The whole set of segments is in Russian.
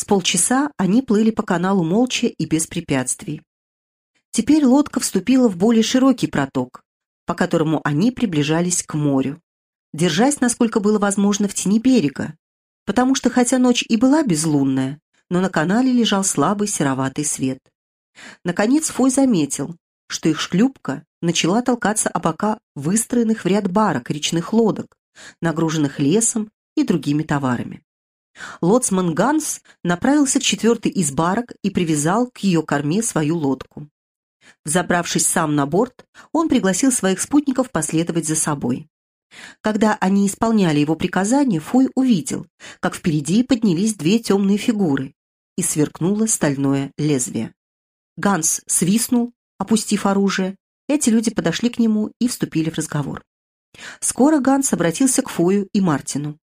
С полчаса они плыли по каналу молча и без препятствий. Теперь лодка вступила в более широкий проток, по которому они приближались к морю, держась, насколько было возможно, в тени берега, потому что хотя ночь и была безлунная, но на канале лежал слабый сероватый свет. Наконец Фой заметил, что их шлюпка начала толкаться о бока выстроенных в ряд барок речных лодок, нагруженных лесом и другими товарами. Лоцман Ганс направился к четвертой из барок и привязал к ее корме свою лодку. Забравшись сам на борт, он пригласил своих спутников последовать за собой. Когда они исполняли его приказание, Фой увидел, как впереди поднялись две темные фигуры, и сверкнуло стальное лезвие. Ганс свистнул, опустив оружие. Эти люди подошли к нему и вступили в разговор. Скоро Ганс обратился к Фою и Мартину.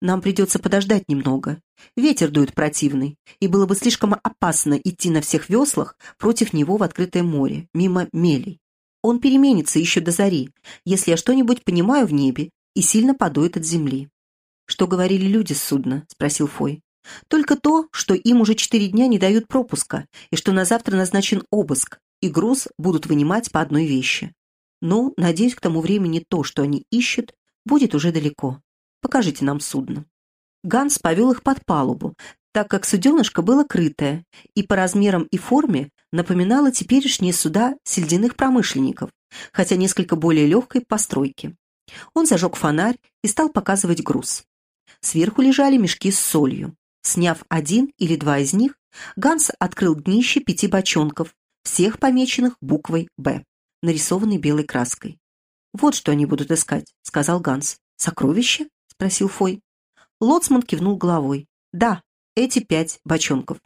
«Нам придется подождать немного. Ветер дует противный, и было бы слишком опасно идти на всех веслах против него в открытое море, мимо мелей. Он переменится еще до зари, если я что-нибудь понимаю в небе и сильно подует от земли». «Что говорили люди с судна?» — спросил Фой. Только то, что им уже четыре дня не дают пропуска, и что на завтра назначен обыск, и груз будут вынимать по одной вещи. Но, надеюсь, к тому времени то, что они ищут, будет уже далеко. Покажите нам судно. Ганс повел их под палубу, так как суденышко было крытое и по размерам и форме напоминало теперешние суда сельдяных промышленников, хотя несколько более легкой постройки. Он зажег фонарь и стал показывать груз. Сверху лежали мешки с солью. Сняв один или два из них, Ганс открыл днище пяти бочонков, всех помеченных буквой «Б», нарисованной белой краской. «Вот что они будут искать», — сказал Ганс. «Сокровища?» — спросил Фой. Лоцман кивнул головой. «Да, эти пять бочонков».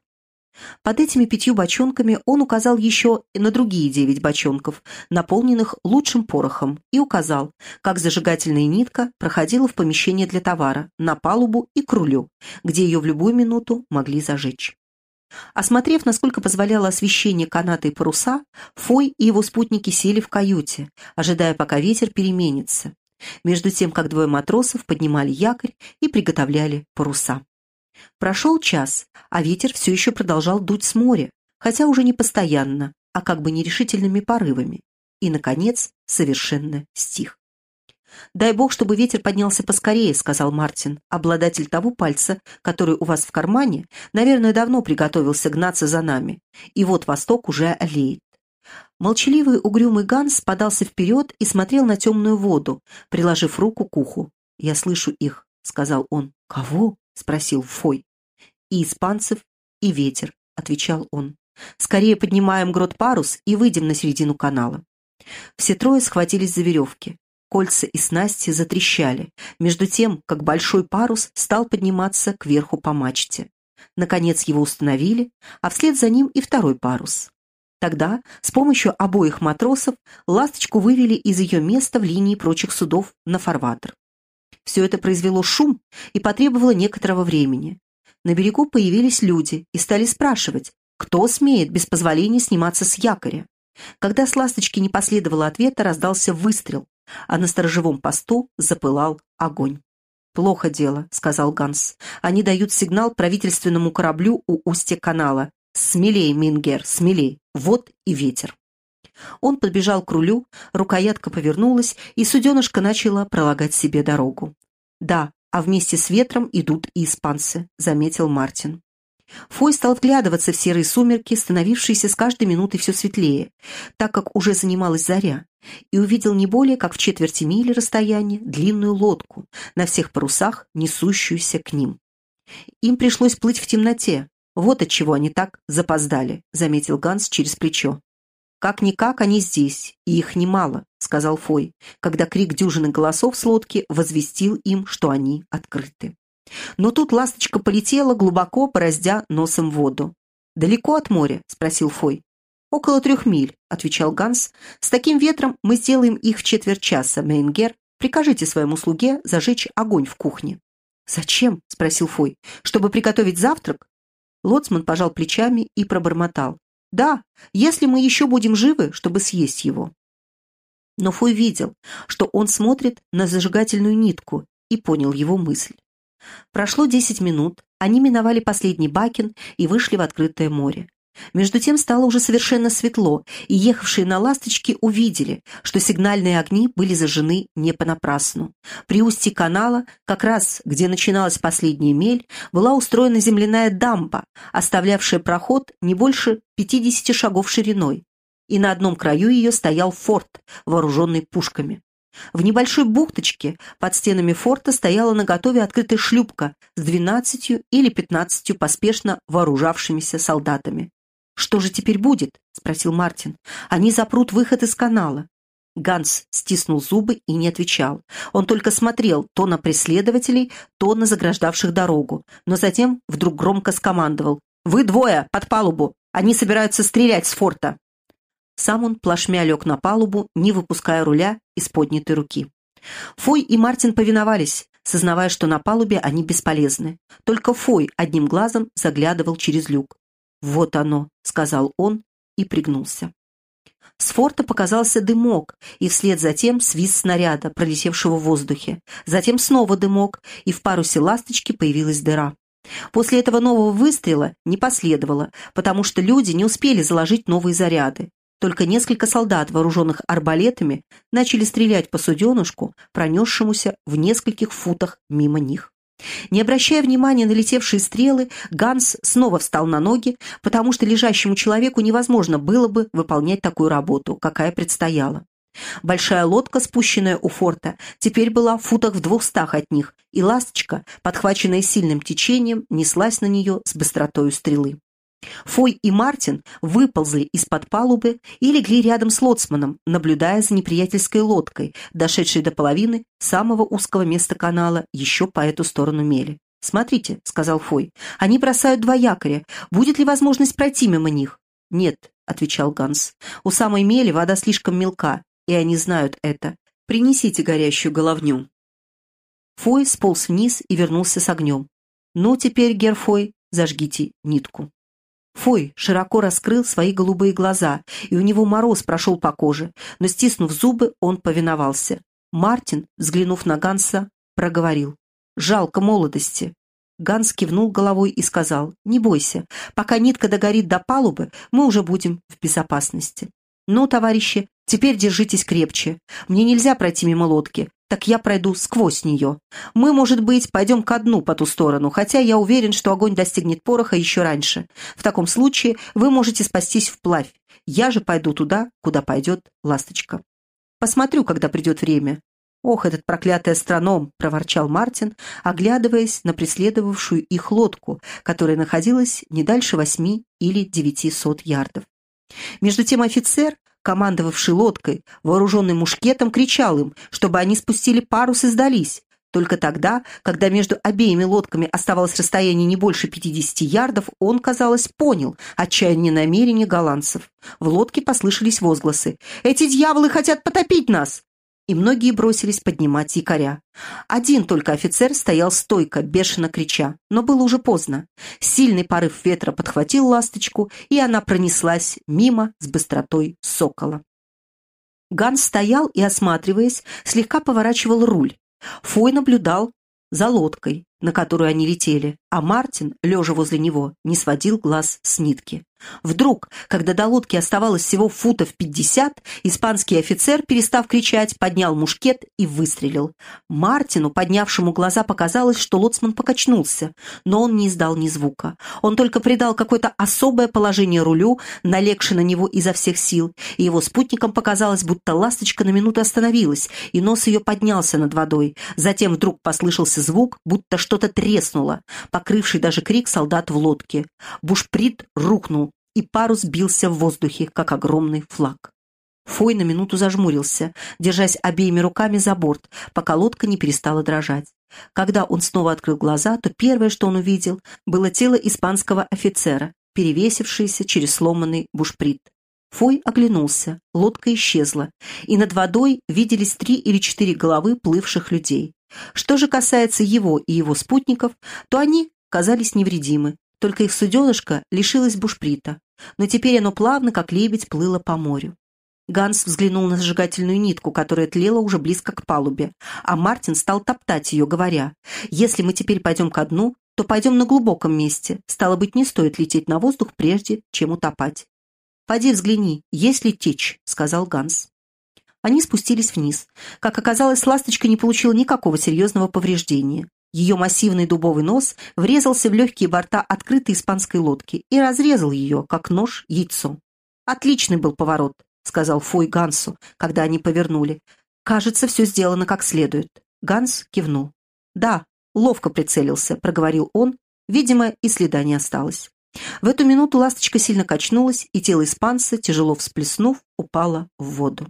Под этими пятью бочонками он указал еще на другие девять бочонков, наполненных лучшим порохом, и указал, как зажигательная нитка проходила в помещение для товара, на палубу и к рулю, где ее в любую минуту могли зажечь. Осмотрев, насколько позволяло освещение каната и паруса, Фой и его спутники сели в каюте, ожидая, пока ветер переменится, между тем, как двое матросов поднимали якорь и приготовляли паруса. Прошел час, а ветер все еще продолжал дуть с моря, хотя уже не постоянно, а как бы нерешительными порывами. И, наконец, совершенно стих. «Дай бог, чтобы ветер поднялся поскорее», — сказал Мартин, обладатель того пальца, который у вас в кармане, наверное, давно приготовился гнаться за нами. И вот восток уже олеет. Молчаливый угрюмый Ганс подался вперед и смотрел на темную воду, приложив руку к уху. «Я слышу их», — сказал он. «Кого?» — спросил Фой. «И испанцев, и ветер», — отвечал он. «Скорее поднимаем грот-парус и выйдем на середину канала». Все трое схватились за веревки. Кольца и снасти затрещали, между тем, как большой парус стал подниматься кверху по мачте. Наконец его установили, а вслед за ним и второй парус. Тогда с помощью обоих матросов «Ласточку» вывели из ее места в линии прочих судов на фарватер. Все это произвело шум и потребовало некоторого времени. На берегу появились люди и стали спрашивать, кто смеет без позволения сниматься с якоря. Когда с ласточки не последовало ответа, раздался выстрел, а на сторожевом посту запылал огонь. «Плохо дело», — сказал Ганс. «Они дают сигнал правительственному кораблю у устья канала. Смелей, Мингер, смелей. Вот и ветер». Он подбежал к рулю, рукоятка повернулась, и суденышко начало пролагать себе дорогу. «Да, а вместе с ветром идут и испанцы», — заметил Мартин. Фой стал вглядываться в серые сумерки, становившиеся с каждой минутой все светлее, так как уже занималась заря, и увидел не более, как в четверти мили расстояния, длинную лодку, на всех парусах, несущуюся к ним. Им пришлось плыть в темноте, вот отчего они так запоздали, заметил Ганс через плечо. «Как-никак они здесь, и их немало», — сказал Фой, когда крик дюжины голосов с лодки возвестил им, что они открыты. Но тут ласточка полетела, глубоко пораздя носом воду. «Далеко от моря?» — спросил Фой. «Около трех миль», — отвечал Ганс. «С таким ветром мы сделаем их в четверть часа, Мейнгер. Прикажите своему слуге зажечь огонь в кухне». «Зачем?» — спросил Фой. «Чтобы приготовить завтрак?» Лоцман пожал плечами и пробормотал. Да, если мы еще будем живы, чтобы съесть его. Но Фой видел, что он смотрит на зажигательную нитку и понял его мысль. Прошло десять минут, они миновали последний бакен и вышли в открытое море. Между тем стало уже совершенно светло, и ехавшие на «Ласточке» увидели, что сигнальные огни были зажжены не понапрасну. При устье канала, как раз где начиналась последняя мель, была устроена земляная дамба, оставлявшая проход не больше 50 шагов шириной, и на одном краю ее стоял форт, вооруженный пушками. В небольшой бухточке под стенами форта стояла наготове открытая шлюпка с двенадцатью или пятнадцатью поспешно вооружавшимися солдатами. «Что же теперь будет?» — спросил Мартин. «Они запрут выход из канала». Ганс стиснул зубы и не отвечал. Он только смотрел то на преследователей, то на заграждавших дорогу, но затем вдруг громко скомандовал. «Вы двое, под палубу! Они собираются стрелять с форта!» Сам он плашмя лег на палубу, не выпуская руля из поднятой руки. Фой и Мартин повиновались, сознавая, что на палубе они бесполезны. Только Фой одним глазом заглядывал через люк. «Вот оно», — сказал он и пригнулся. С форта показался дымок, и вслед за тем свист снаряда, пролетевшего в воздухе. Затем снова дымок, и в парусе ласточки появилась дыра. После этого нового выстрела не последовало, потому что люди не успели заложить новые заряды. Только несколько солдат, вооруженных арбалетами, начали стрелять по суденушку, пронесшемуся в нескольких футах мимо них. Не обращая внимания на летевшие стрелы, Ганс снова встал на ноги, потому что лежащему человеку невозможно было бы выполнять такую работу, какая предстояла. Большая лодка, спущенная у форта, теперь была в футах в двухстах от них, и ласточка, подхваченная сильным течением, неслась на нее с быстротой стрелы. Фой и Мартин выползли из-под палубы и легли рядом с лоцманом, наблюдая за неприятельской лодкой, дошедшей до половины самого узкого места канала еще по эту сторону мели. «Смотрите», — сказал Фой, — «они бросают два якоря. Будет ли возможность пройти мимо них?» «Нет», — отвечал Ганс. «У самой мели вода слишком мелка, и они знают это. Принесите горящую головню». Фой сполз вниз и вернулся с огнем. «Ну, теперь, Герфой, зажгите нитку». Фой широко раскрыл свои голубые глаза, и у него мороз прошел по коже, но, стиснув зубы, он повиновался. Мартин, взглянув на Ганса, проговорил. «Жалко молодости». Ганс кивнул головой и сказал, «Не бойся, пока нитка догорит до палубы, мы уже будем в безопасности». «Ну, товарищи, теперь держитесь крепче. Мне нельзя пройти мимо лодки так я пройду сквозь нее. Мы, может быть, пойдем ко дну по ту сторону, хотя я уверен, что огонь достигнет пороха еще раньше. В таком случае вы можете спастись вплавь. Я же пойду туда, куда пойдет ласточка. Посмотрю, когда придет время. «Ох, этот проклятый астроном!» — проворчал Мартин, оглядываясь на преследовавшую их лодку, которая находилась не дальше восьми или девяти сот ярдов. Между тем офицер, командовавший лодкой, вооруженный мушкетом, кричал им, чтобы они спустили парус и сдались. Только тогда, когда между обеими лодками оставалось расстояние не больше 50 ярдов, он, казалось, понял отчаяние намерения голландцев. В лодке послышались возгласы. «Эти дьяволы хотят потопить нас!» И многие бросились поднимать якоря. Один только офицер стоял стойко, бешено крича, но было уже поздно. Сильный порыв ветра подхватил ласточку, и она пронеслась мимо с быстротой сокола. Ганс стоял и, осматриваясь, слегка поворачивал руль. Фой наблюдал за лодкой, на которую они летели, а Мартин, лежа возле него, не сводил глаз с нитки. Вдруг, когда до лодки оставалось всего футов пятьдесят, испанский офицер, перестав кричать, поднял мушкет и выстрелил. Мартину, поднявшему глаза, показалось, что лоцман покачнулся, но он не издал ни звука. Он только придал какое-то особое положение рулю, налегши на него изо всех сил, и его спутникам показалось, будто ласточка на минуту остановилась, и нос ее поднялся над водой. Затем вдруг послышался звук, будто что-то треснуло, покрывший даже крик солдат в лодке. Бушприт рухнул, и парус бился в воздухе, как огромный флаг. Фой на минуту зажмурился, держась обеими руками за борт, пока лодка не перестала дрожать. Когда он снова открыл глаза, то первое, что он увидел, было тело испанского офицера, перевесившееся через сломанный бушприт. Фой оглянулся, лодка исчезла, и над водой виделись три или четыре головы плывших людей. Что же касается его и его спутников, то они казались невредимы, только их суденышко лишилось бушприта, но теперь оно плавно, как лебедь, плыло по морю. Ганс взглянул на зажигательную нитку, которая тлела уже близко к палубе, а Мартин стал топтать ее, говоря, «Если мы теперь пойдем ко дну, то пойдем на глубоком месте. Стало быть, не стоит лететь на воздух, прежде чем утопать». «Поди взгляни, есть ли течь», — сказал Ганс. Они спустились вниз. Как оказалось, ласточка не получила никакого серьезного повреждения. Ее массивный дубовый нос врезался в легкие борта открытой испанской лодки и разрезал ее, как нож, яйцо. «Отличный был поворот», — сказал Фой Гансу, когда они повернули. «Кажется, все сделано как следует». Ганс кивнул. «Да, ловко прицелился», — проговорил он. Видимо, и следа не осталось. В эту минуту ласточка сильно качнулась, и тело испанца, тяжело всплеснув, упало в воду.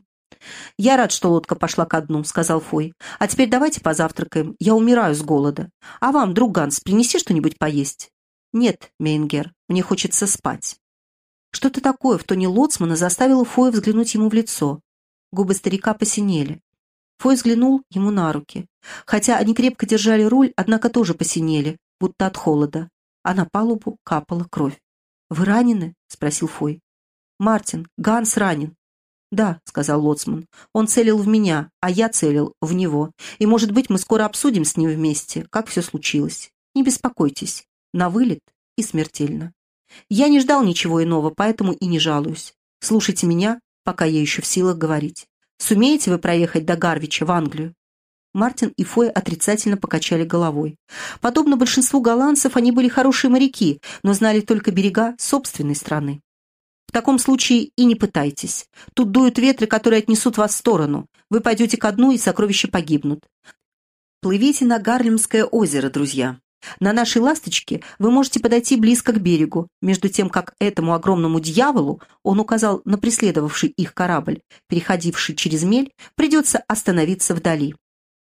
«Я рад, что лодка пошла ко дну», — сказал Фой. «А теперь давайте позавтракаем. Я умираю с голода. А вам, друг Ганс, принеси что-нибудь поесть?» «Нет, Мейнгер, мне хочется спать». Что-то такое в тоне лоцмана заставило Фоя взглянуть ему в лицо. Губы старика посинели. Фой взглянул ему на руки. Хотя они крепко держали руль, однако тоже посинели, будто от холода. А на палубу капала кровь. «Вы ранены?» — спросил Фой. «Мартин, Ганс ранен. «Да», — сказал Лоцман, — «он целил в меня, а я целил в него. И, может быть, мы скоро обсудим с ним вместе, как все случилось. Не беспокойтесь. На вылет и смертельно. Я не ждал ничего иного, поэтому и не жалуюсь. Слушайте меня, пока я еще в силах говорить. Сумеете вы проехать до Гарвича в Англию?» Мартин и Фой отрицательно покачали головой. Подобно большинству голландцев, они были хорошие моряки, но знали только берега собственной страны. В таком случае и не пытайтесь. Тут дуют ветры, которые отнесут вас в сторону. Вы пойдете ко дну, и сокровища погибнут. Плывите на Гарлемское озеро, друзья. На нашей «Ласточке» вы можете подойти близко к берегу, между тем, как этому огромному дьяволу, он указал на преследовавший их корабль, переходивший через мель, придется остановиться вдали.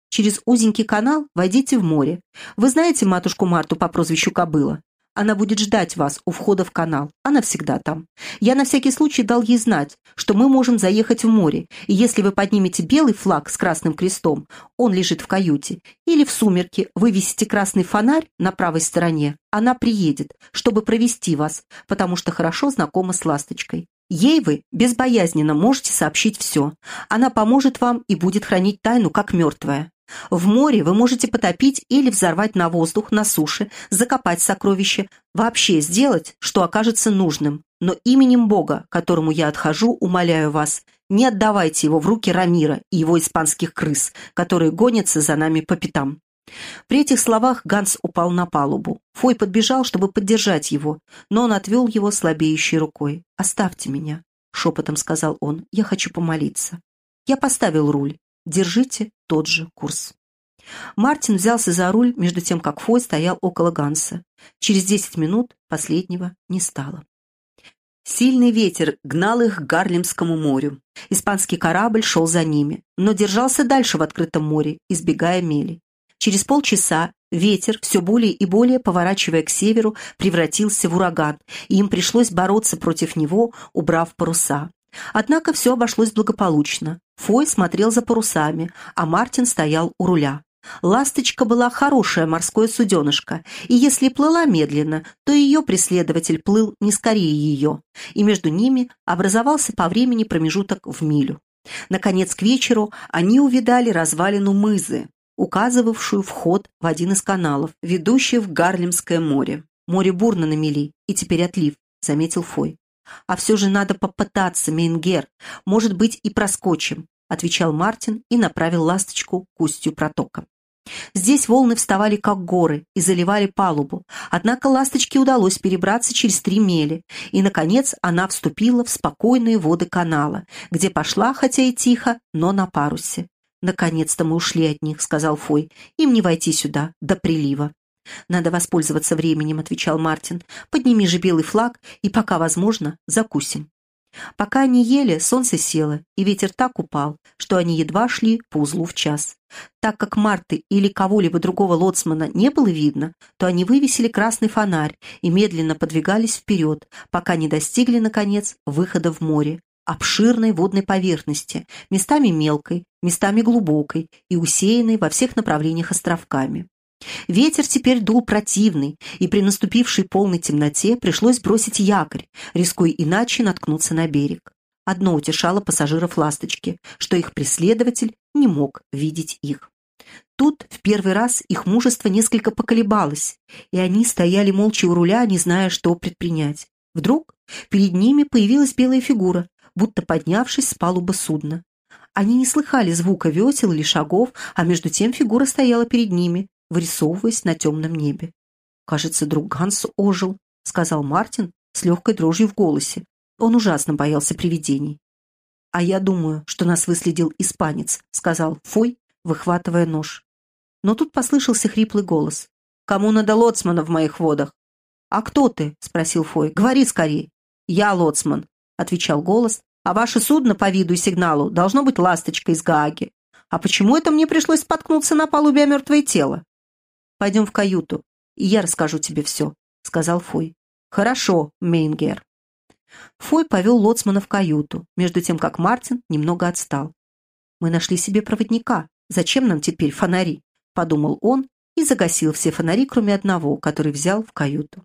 Через узенький канал войдите в море. Вы знаете матушку Марту по прозвищу Кобыла? Она будет ждать вас у входа в канал. Она всегда там. Я на всякий случай дал ей знать, что мы можем заехать в море, и если вы поднимете белый флаг с красным крестом, он лежит в каюте, или в сумерки вывесите красный фонарь на правой стороне, она приедет, чтобы провести вас, потому что хорошо знакома с ласточкой. Ей вы безбоязненно можете сообщить все. Она поможет вам и будет хранить тайну, как мертвая. В море вы можете потопить или взорвать на воздух, на суше, закопать сокровище, вообще сделать, что окажется нужным. Но именем Бога, которому я отхожу, умоляю вас, не отдавайте его в руки Рамира и его испанских крыс, которые гонятся за нами по пятам». При этих словах Ганс упал на палубу. Фой подбежал, чтобы поддержать его, но он отвел его слабеющей рукой. «Оставьте меня», — шепотом сказал он, — «я хочу помолиться». Я поставил руль. Держите тот же курс. Мартин взялся за руль, между тем, как Фой стоял около Ганса. Через десять минут последнего не стало. Сильный ветер гнал их к Гарлемскому морю. Испанский корабль шел за ними, но держался дальше в открытом море, избегая мели. Через полчаса ветер, все более и более поворачивая к северу, превратился в ураган, и им пришлось бороться против него, убрав паруса. Однако все обошлось благополучно. Фой смотрел за парусами, а Мартин стоял у руля. «Ласточка» была хорошая морское суденышко, и если плыла медленно, то ее преследователь плыл не скорее ее, и между ними образовался по времени промежуток в милю. Наконец, к вечеру они увидали развалину мызы, указывавшую вход в один из каналов, ведущий в Гарлемское море. Море бурно на мели, и теперь отлив, заметил Фой. «А все же надо попытаться, Мейнгер. Может быть, и проскочим», — отвечал Мартин и направил ласточку к устью протока. Здесь волны вставали как горы и заливали палубу, однако ласточке удалось перебраться через три мели, и, наконец, она вступила в спокойные воды канала, где пошла, хотя и тихо, но на парусе. «Наконец-то мы ушли от них», — сказал Фой. «Им не войти сюда, до прилива». «Надо воспользоваться временем», — отвечал Мартин. «Подними же белый флаг, и пока возможно, закусим». Пока они ели, солнце село, и ветер так упал, что они едва шли по узлу в час. Так как Марты или кого-либо другого лоцмана не было видно, то они вывесили красный фонарь и медленно подвигались вперед, пока не достигли, наконец, выхода в море, обширной водной поверхности, местами мелкой, местами глубокой и усеянной во всех направлениях островками. Ветер теперь дул противный, и при наступившей полной темноте пришлось бросить якорь, рискуя иначе наткнуться на берег. Одно утешало пассажиров «Ласточки», что их преследователь не мог видеть их. Тут в первый раз их мужество несколько поколебалось, и они стояли молча у руля, не зная, что предпринять. Вдруг перед ними появилась белая фигура, будто поднявшись с палубы судна. Они не слыхали звука весел или шагов, а между тем фигура стояла перед ними, вырисовываясь на темном небе. «Кажется, друг Ганс ожил», — сказал Мартин с легкой дрожью в голосе. Он ужасно боялся привидений. «А я думаю, что нас выследил испанец», — сказал Фой, выхватывая нож. Но тут послышался хриплый голос. «Кому надо лоцмана в моих водах?» «А кто ты?» — спросил Фой. «Говори скорее». «Я лоцман», — отвечал голос, «а ваше судно по виду и сигналу должно быть ласточка из Гааги. А почему это мне пришлось споткнуться на палубе о мертвое тело?» «Пойдем в каюту, и я расскажу тебе все», — сказал Фой. «Хорошо, Мейнгер». Фой повел лоцмана в каюту, между тем как Мартин немного отстал. «Мы нашли себе проводника. Зачем нам теперь фонари?» — подумал он и загасил все фонари, кроме одного, который взял в каюту.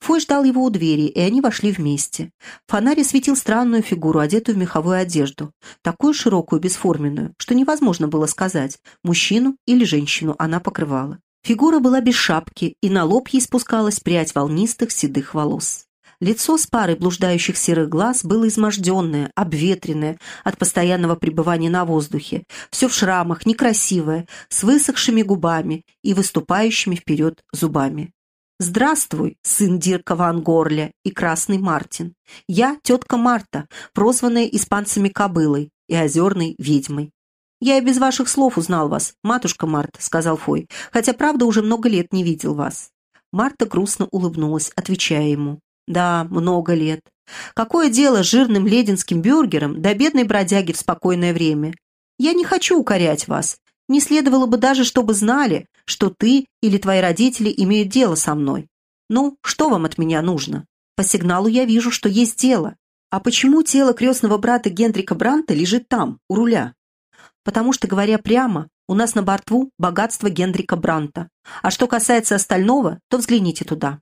Фой ждал его у двери, и они вошли вместе. Фонарь осветил странную фигуру, одетую в меховую одежду, такую широкую, бесформенную, что невозможно было сказать, мужчину или женщину она покрывала. Фигура была без шапки, и на лоб ей спускалась прядь волнистых седых волос. Лицо с парой блуждающих серых глаз было изможденное, обветренное от постоянного пребывания на воздухе, все в шрамах, некрасивое, с высохшими губами и выступающими вперед зубами. «Здравствуй, сын Дирка Ван Горля и Красный Мартин. Я тетка Марта, прозванная испанцами кобылой и озерной ведьмой. «Я и без ваших слов узнал вас, матушка Марта», — сказал Фой, «хотя, правда, уже много лет не видел вас». Марта грустно улыбнулась, отвечая ему. Да, много лет. Какое дело жирным лединским бюргерам до бедной бродяги в спокойное время? Я не хочу укорять вас. Не следовало бы даже, чтобы знали, что ты или твои родители имеют дело со мной. Ну, что вам от меня нужно? По сигналу я вижу, что есть дело. А почему тело крестного брата Генрика Бранта лежит там, у руля? Потому что, говоря прямо, у нас на борту богатство Генрика Бранта. А что касается остального, то взгляните туда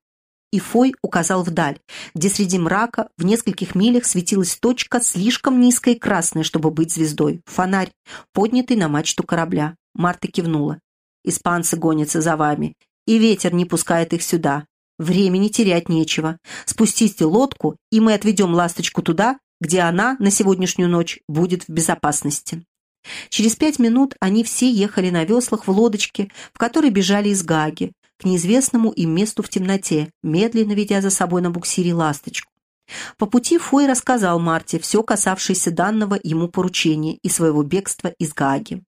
и Фой указал вдаль, где среди мрака в нескольких милях светилась точка слишком низкая и красная, чтобы быть звездой. Фонарь, поднятый на мачту корабля. Марта кивнула. «Испанцы гонятся за вами, и ветер не пускает их сюда. Времени терять нечего. Спустите лодку, и мы отведем ласточку туда, где она на сегодняшнюю ночь будет в безопасности». Через пять минут они все ехали на веслах в лодочке, в которой бежали из Гаги, к неизвестному им месту в темноте, медленно ведя за собой на буксире ласточку. По пути Фой рассказал Марте все касавшееся данного ему поручения и своего бегства из Гааги.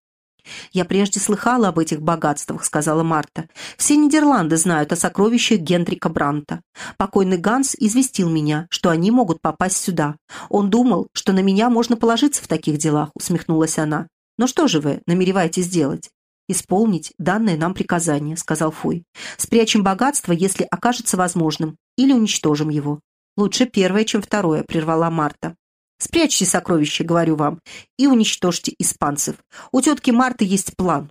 «Я прежде слыхала об этих богатствах», — сказала Марта. «Все Нидерланды знают о сокровищах Гендрика Бранта. Покойный Ганс известил меня, что они могут попасть сюда. Он думал, что на меня можно положиться в таких делах», — усмехнулась она. «Но что же вы намереваетесь сделать? «Исполнить данное нам приказание», — сказал Фуй. «Спрячем богатство, если окажется возможным, или уничтожим его». «Лучше первое, чем второе», — прервала Марта. «Спрячьте сокровища, говорю вам, и уничтожьте испанцев. У тетки Марты есть план».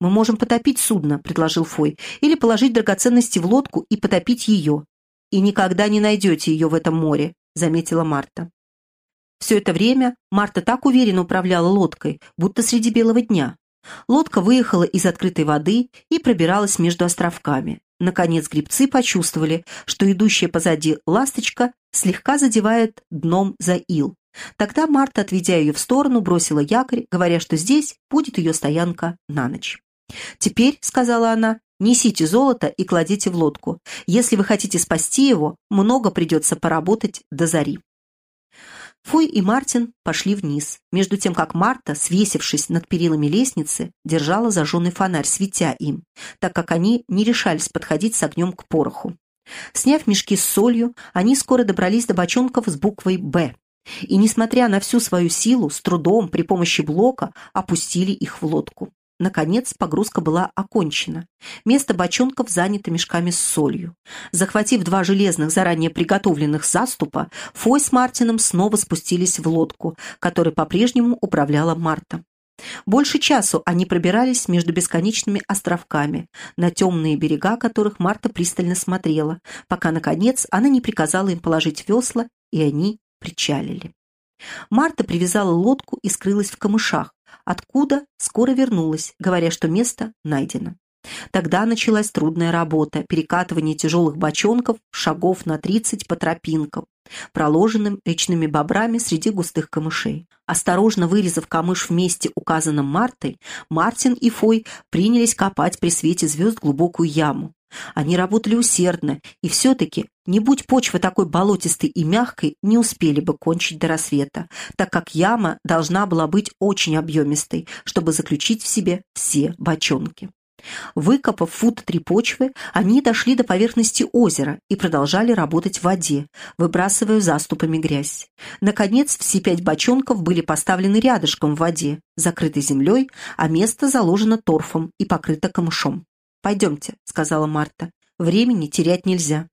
«Мы можем потопить судно», — предложил Фой, «или положить драгоценности в лодку и потопить ее». «И никогда не найдете ее в этом море», — заметила Марта. Все это время Марта так уверенно управляла лодкой, будто среди белого дня. Лодка выехала из открытой воды и пробиралась между островками. Наконец грибцы почувствовали, что идущая позади ласточка слегка задевает дном за ил. Тогда Марта, отведя ее в сторону, бросила якорь, говоря, что здесь будет ее стоянка на ночь. «Теперь», — сказала она, — «несите золото и кладите в лодку. Если вы хотите спасти его, много придется поработать до зари». Фой и Мартин пошли вниз, между тем как Марта, свесившись над перилами лестницы, держала зажженный фонарь, светя им, так как они не решались подходить с огнем к пороху. Сняв мешки с солью, они скоро добрались до бочонков с буквой «Б», и, несмотря на всю свою силу, с трудом при помощи блока опустили их в лодку. Наконец погрузка была окончена. Место бочонков занято мешками с солью. Захватив два железных, заранее приготовленных заступа, Фой с Мартином снова спустились в лодку, которой по-прежнему управляла Марта. Больше часу они пробирались между бесконечными островками, на темные берега которых Марта пристально смотрела, пока, наконец, она не приказала им положить весла, и они причалили. Марта привязала лодку и скрылась в камышах, откуда скоро вернулась, говоря, что место найдено. Тогда началась трудная работа – перекатывание тяжелых бочонков шагов на 30 по тропинкам, проложенным речными бобрами среди густых камышей. Осторожно вырезав камыш в месте, указанном Мартой, Мартин и Фой принялись копать при свете звезд глубокую яму. Они работали усердно, и все-таки, не будь почва такой болотистой и мягкой, не успели бы кончить до рассвета, так как яма должна была быть очень объемистой, чтобы заключить в себе все бочонки. Выкопав фут три почвы, они дошли до поверхности озера и продолжали работать в воде, выбрасывая заступами грязь. Наконец, все пять бочонков были поставлены рядышком в воде, закрытой землей, а место заложено торфом и покрыто камышом. «Пойдемте», — сказала Марта, — «времени терять нельзя».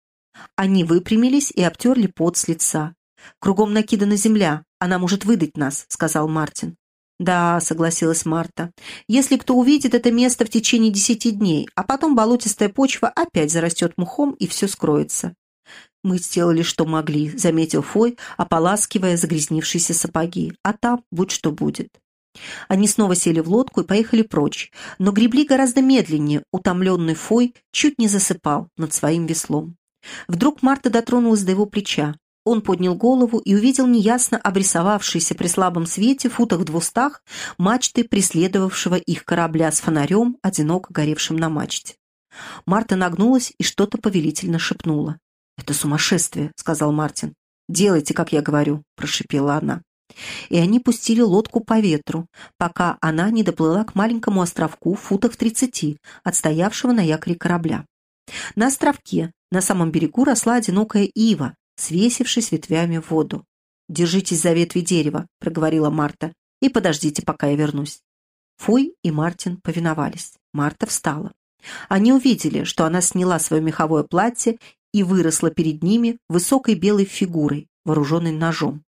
Они выпрямились и обтерли пот с лица. «Кругом накидана земля, она может выдать нас», — сказал Мартин. «Да», — согласилась Марта, — «если кто увидит это место в течение десяти дней, а потом болотистая почва опять зарастет мухом и все скроется». «Мы сделали, что могли», — заметил Фой, ополаскивая загрязнившиеся сапоги. «А там будь что будет». Они снова сели в лодку и поехали прочь, но гребли гораздо медленнее, утомленный Фой чуть не засыпал над своим веслом. Вдруг Марта дотронулась до его плеча. Он поднял голову и увидел неясно обрисовавшийся при слабом свете футах двустах мачты преследовавшего их корабля с фонарем, одиноко горевшим на мачте. Марта нагнулась и что-то повелительно шепнула. «Это сумасшествие», — сказал Мартин. «Делайте, как я говорю», — прошипела она. И они пустили лодку по ветру, пока она не доплыла к маленькому островку в футах тридцати, отстоявшего на якоре корабля. На островке, на самом берегу, росла одинокая ива, свесившись ветвями в воду. «Держитесь за ветви дерева», — проговорила Марта, — «и подождите, пока я вернусь». Фой и Мартин повиновались. Марта встала. Они увидели, что она сняла свое меховое платье и выросла перед ними высокой белой фигурой, вооруженной ножом.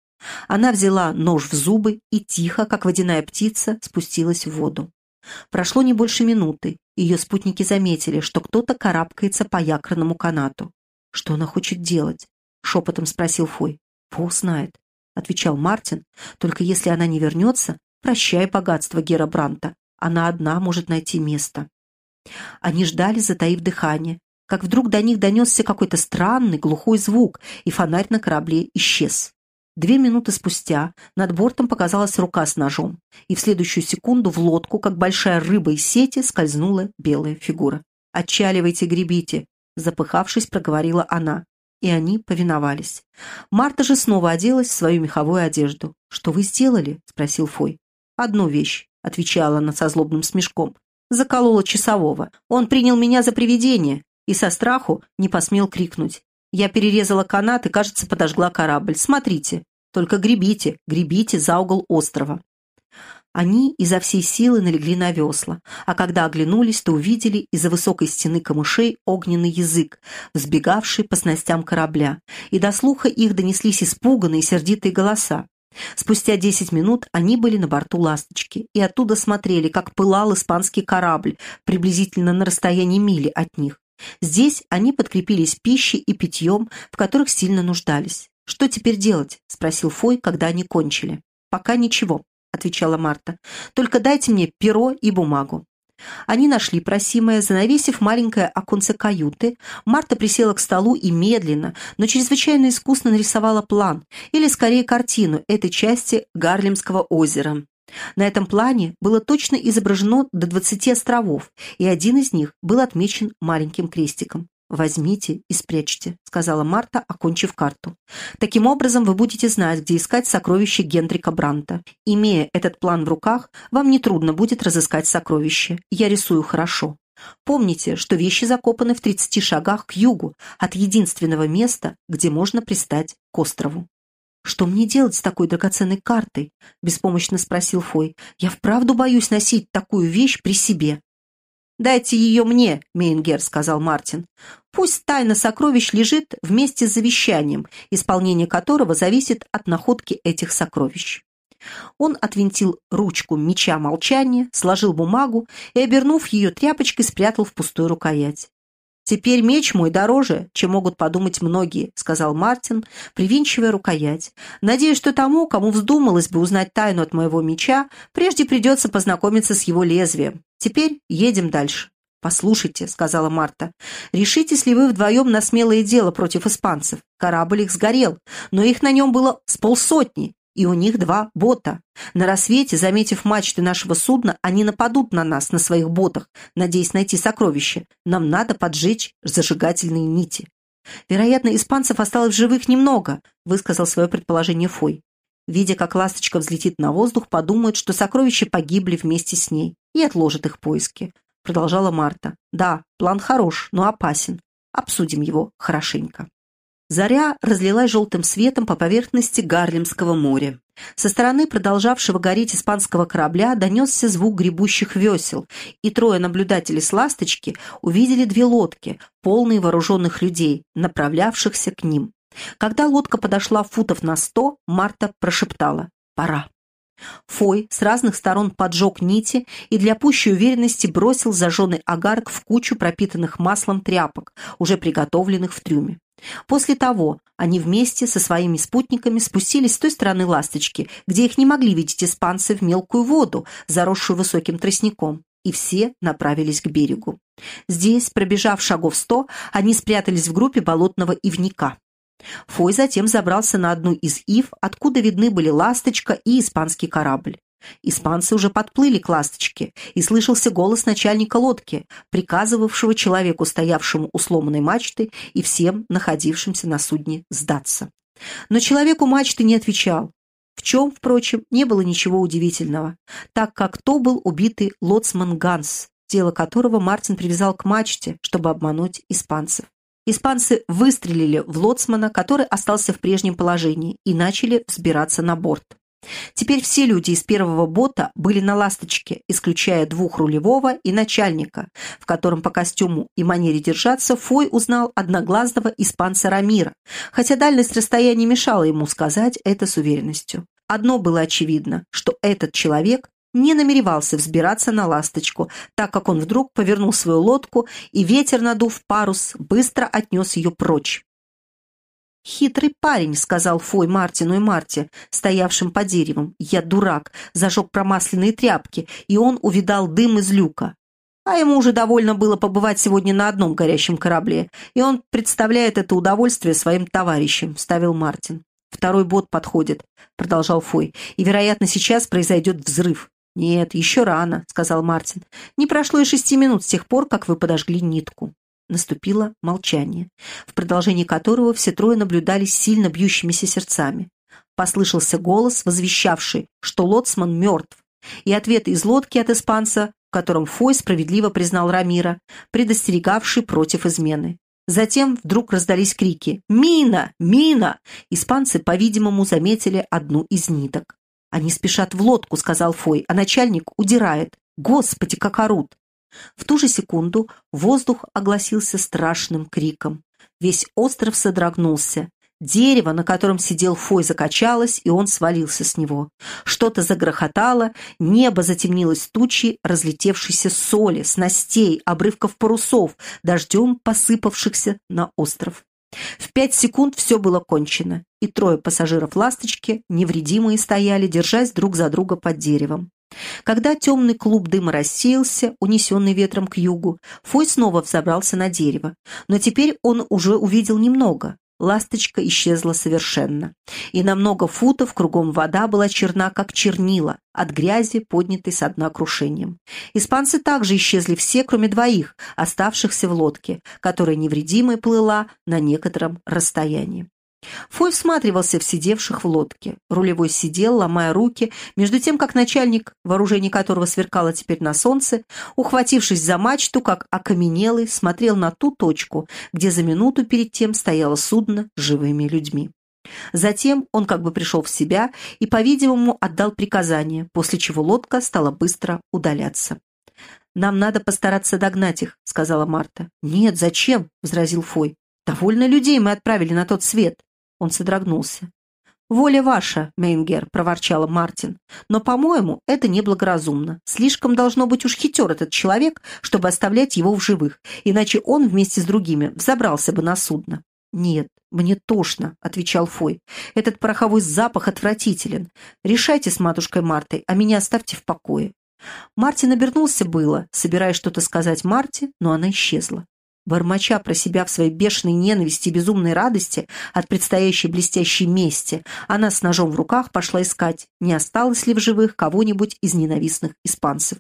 Она взяла нож в зубы и тихо, как водяная птица, спустилась в воду. Прошло не больше минуты, ее спутники заметили, что кто-то карабкается по якорному канату. Что она хочет делать? Шепотом спросил Фой. «Бог знает», — отвечал Мартин. «Только если она не вернется, прощай богатство Гера Бранта. Она одна может найти место». Они ждали, затаив дыхание, как вдруг до них донесся какой-то странный глухой звук, и фонарь на корабле исчез. Две минуты спустя над бортом показалась рука с ножом, и в следующую секунду в лодку, как большая рыба из сети, скользнула белая фигура. «Отчаливайте, гребите!» Запыхавшись, проговорила она и они повиновались. Марта же снова оделась в свою меховую одежду. «Что вы сделали?» — спросил Фой. «Одну вещь», — отвечала она со злобным смешком. «Заколола часового. Он принял меня за привидение и со страху не посмел крикнуть. Я перерезала канат и, кажется, подожгла корабль. Смотрите, только гребите, гребите за угол острова». Они изо всей силы налегли на весла, а когда оглянулись, то увидели из-за высокой стены камышей огненный язык, взбегавший по снастям корабля, и до слуха их донеслись испуганные сердитые голоса. Спустя десять минут они были на борту «Ласточки» и оттуда смотрели, как пылал испанский корабль, приблизительно на расстоянии мили от них. Здесь они подкрепились пищей и питьем, в которых сильно нуждались. «Что теперь делать?» – спросил Фой, когда они кончили. «Пока ничего отвечала Марта. «Только дайте мне перо и бумагу». Они нашли просимое, занавесив маленькое оконце каюты. Марта присела к столу и медленно, но чрезвычайно искусно нарисовала план, или скорее картину этой части Гарлемского озера. На этом плане было точно изображено до 20 островов, и один из них был отмечен маленьким крестиком. «Возьмите и спрячьте», — сказала Марта, окончив карту. «Таким образом вы будете знать, где искать сокровища Гендрика Бранта. Имея этот план в руках, вам нетрудно будет разыскать сокровище. Я рисую хорошо. Помните, что вещи закопаны в 30 шагах к югу от единственного места, где можно пристать к острову». «Что мне делать с такой драгоценной картой?» – беспомощно спросил Фой. «Я вправду боюсь носить такую вещь при себе». «Дайте ее мне, Мейнгер», — сказал Мартин. «Пусть тайна сокровищ лежит вместе с завещанием, исполнение которого зависит от находки этих сокровищ». Он отвинтил ручку меча молчания, сложил бумагу и, обернув ее тряпочкой, спрятал в пустую рукоять. «Теперь меч мой дороже, чем могут подумать многие», — сказал Мартин, привинчивая рукоять. «Надеюсь, что тому, кому вздумалось бы узнать тайну от моего меча, прежде придется познакомиться с его лезвием. Теперь едем дальше». «Послушайте», — сказала Марта, — «решитесь ли вы вдвоем на смелое дело против испанцев? Корабль их сгорел, но их на нем было с полсотни, и у них два бота. На рассвете, заметив мачты нашего судна, они нападут на нас на своих ботах, надеясь найти сокровища. Нам надо поджечь зажигательные нити. Вероятно, испанцев осталось в живых немного, высказал свое предположение Фой. Видя, как ласточка взлетит на воздух, подумают, что сокровища погибли вместе с ней и отложат их поиски. Продолжала Марта. Да, план хорош, но опасен. Обсудим его хорошенько. Заря разлилась желтым светом по поверхности Гарлемского моря. Со стороны продолжавшего гореть испанского корабля донесся звук гребущих весел, и трое наблюдателей с «Ласточки» увидели две лодки, полные вооруженных людей, направлявшихся к ним. Когда лодка подошла футов на сто, Марта прошептала «Пора». Фой с разных сторон поджег нити и для пущей уверенности бросил зажженный огарок в кучу пропитанных маслом тряпок, уже приготовленных в трюме. После того они вместе со своими спутниками спустились с той стороны ласточки, где их не могли видеть испанцы в мелкую воду, заросшую высоким тростником, и все направились к берегу. Здесь, пробежав шагов сто, они спрятались в группе болотного ивника. Фой затем забрался на одну из ив, откуда видны были ласточка и испанский корабль. Испанцы уже подплыли к ласточке, и слышался голос начальника лодки, приказывавшего человеку, стоявшему у сломанной мачты, и всем находившимся на судне сдаться. Но человеку мачты не отвечал, в чем, впрочем, не было ничего удивительного, так как то был убитый лоцман Ганс, тело которого Мартин привязал к мачте, чтобы обмануть испанцев. Испанцы выстрелили в лоцмана, который остался в прежнем положении, и начали взбираться на борт. Теперь все люди из первого бота были на «Ласточке», исключая двух рулевого и начальника, в котором по костюму и манере держаться Фой узнал одноглазого испанца Рамира, хотя дальность расстояния мешала ему сказать это с уверенностью. Одно было очевидно, что этот человек не намеревался взбираться на ласточку, так как он вдруг повернул свою лодку, и ветер, надув парус, быстро отнес ее прочь. «Хитрый парень», — сказал Фой Мартину и Марте, стоявшим под деревом. «Я дурак», зажег промасленные тряпки, и он увидал дым из люка. А ему уже довольно было побывать сегодня на одном горящем корабле, и он представляет это удовольствие своим товарищам», — вставил Мартин. «Второй бот подходит», — продолжал Фой, «и, вероятно, сейчас произойдет взрыв». «Нет, еще рано», — сказал Мартин. «Не прошло и шести минут с тех пор, как вы подожгли нитку». Наступило молчание, в продолжении которого все трое наблюдали сильно бьющимися сердцами. Послышался голос, возвещавший, что лоцман мертв, и ответ из лодки от испанца, в котором Фой справедливо признал Рамира, предостерегавший против измены. Затем вдруг раздались крики «Мина! Мина!» Испанцы, по-видимому, заметили одну из ниток. «Они спешат в лодку», — сказал Фой, — «а начальник удирает. Господи, как орут!» В ту же секунду воздух огласился страшным криком. Весь остров содрогнулся. Дерево, на котором сидел Фой, закачалось, и он свалился с него. Что-то загрохотало, небо затемнилось тучей разлетевшейся соли, снастей, обрывков парусов, дождем посыпавшихся на остров. В пять секунд все было кончено, и трое пассажиров «Ласточки» невредимые стояли, держась друг за друга под деревом. Когда темный клуб дыма рассеялся, унесенный ветром к югу, Фой снова взобрался на дерево. Но теперь он уже увидел немного. Ласточка исчезла совершенно. И на много футов кругом вода была черна, как чернила, от грязи, поднятой со дна крушением. Испанцы также исчезли все, кроме двоих, оставшихся в лодке, которая невредимой плыла на некотором расстоянии. Фой всматривался в сидевших в лодке. Рулевой сидел, ломая руки, между тем, как начальник, вооружение которого сверкало теперь на солнце, ухватившись за мачту, как окаменелый, смотрел на ту точку, где за минуту перед тем стояло судно с живыми людьми. Затем он как бы пришел в себя и, по-видимому, отдал приказание, после чего лодка стала быстро удаляться. «Нам надо постараться догнать их», — сказала Марта. «Нет, зачем?» — возразил Фой. «Довольно людей мы отправили на тот свет. Он содрогнулся. «Воля ваша, Мейнгер», — проворчала Мартин. «Но, по-моему, это неблагоразумно. Слишком должно быть уж хитер этот человек, чтобы оставлять его в живых, иначе он вместе с другими взобрался бы на судно». «Нет, мне тошно», — отвечал Фой. «Этот пороховой запах отвратителен. Решайте с матушкой Мартой, а меня оставьте в покое». Мартин обернулся было, собираясь что-то сказать Марте, но она исчезла. Бормоча про себя в своей бешеной ненависти и безумной радости от предстоящей блестящей мести, она с ножом в руках пошла искать, не осталось ли в живых кого-нибудь из ненавистных испанцев.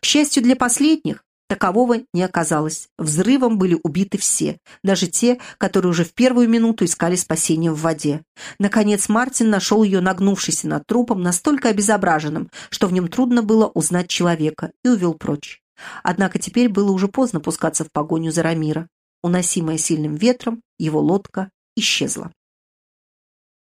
К счастью для последних, такового не оказалось. Взрывом были убиты все, даже те, которые уже в первую минуту искали спасения в воде. Наконец Мартин нашел ее нагнувшийся над трупом, настолько обезображенным, что в нем трудно было узнать человека, и увел прочь. Однако теперь было уже поздно пускаться в погоню за Рамира. Уносимая сильным ветром, его лодка исчезла.